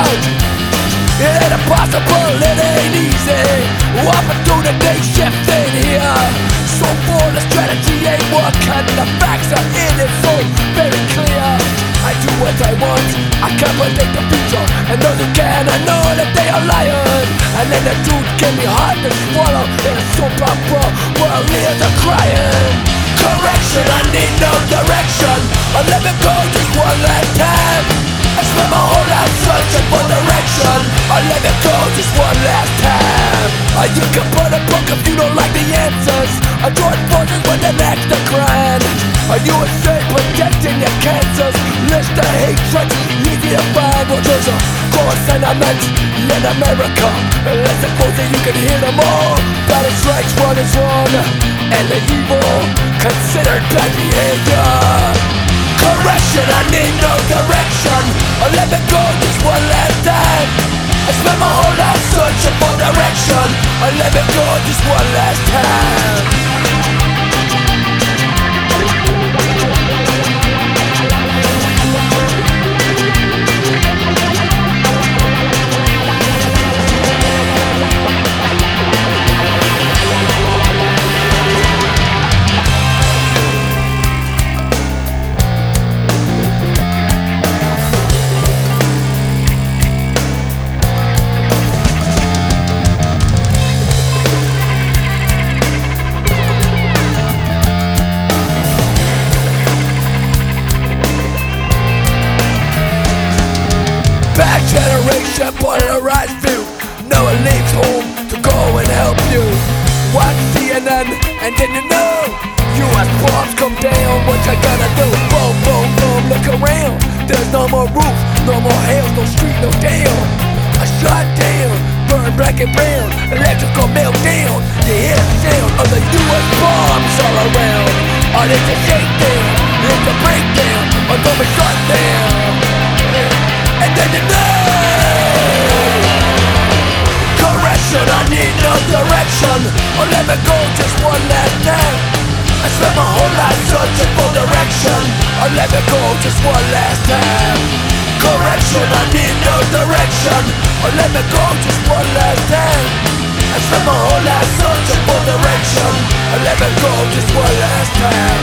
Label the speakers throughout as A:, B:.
A: show. It ain't impossible, it ain't easy. Opportunity shifting here. So for the strategy ain't working, the facts are in it so very clear. I do what I want, I can't predict the future. And those who can, I know that they are lying. And then the truth can be hard to swallow in a soap opera where are crying. Correction, I need no direction. I let it go just one last time. Direction. I let it go just one last time. Uh, you can put a book if you don't like the answers. I join forces with the next to grind. Are you ashamed protecting your cancers? List the hatred, easy to find. Well, there's a core sentiment in America. Unless it goes you can hear them all. Battle strikes, what is wrong, and the evil considered bad behavior. Correction, I need no direction I let it go just one last time I spent my whole life searching for direction. I let it go just one last time generation, polarized view. No one leaves home to go and help you. Watch CNN and then you know US bombs come down, what you gonna do? Boom, boom, boom, look around. There's no more roof, no more house, no street, no town. I shut down, burn black and brown. Electrical meltdown, you hear the sound of the US bombs all around. Oh, it's a shakedown, Oh, let me go just one last time. I spent my whole life searching for direction. Oh, let me go just one last time. Correction, I need no direction. Oh, let me go just one last time. I spent my whole life searching for direction. Oh, let me go just one last time.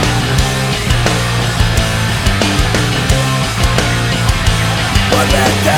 A: One last time.